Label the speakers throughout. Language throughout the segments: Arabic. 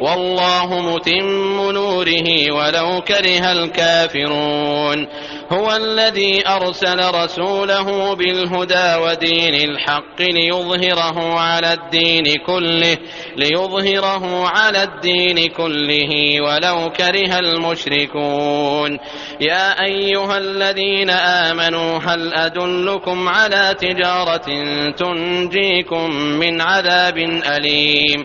Speaker 1: والله متم نوره ولو كره الكافرون. هو الذي أرسل رسوله بالهدى ودين الحق ليظهره على الدين كله ليظهره على الدين كله ولو كره المشركون. يا أيها الذين آمنوا هل أدلكم على تجارة تنجيكم من عذاب أليم؟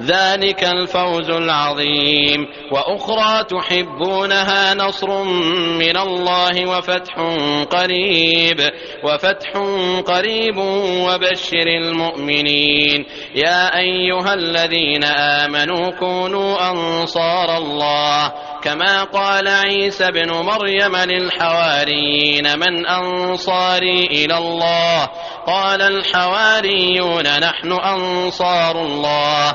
Speaker 1: ذلك الفوز العظيم. وأخرى تحبونها نصر من الله وفتح قريب وفتح قريب وبشر المؤمنين. يا أيها الذين آمنوا كونوا أنصار الله. كما قال عيسى بن مريم للحواريين من أنصاري إلى الله؟ قال الحواريون نحن أنصار الله.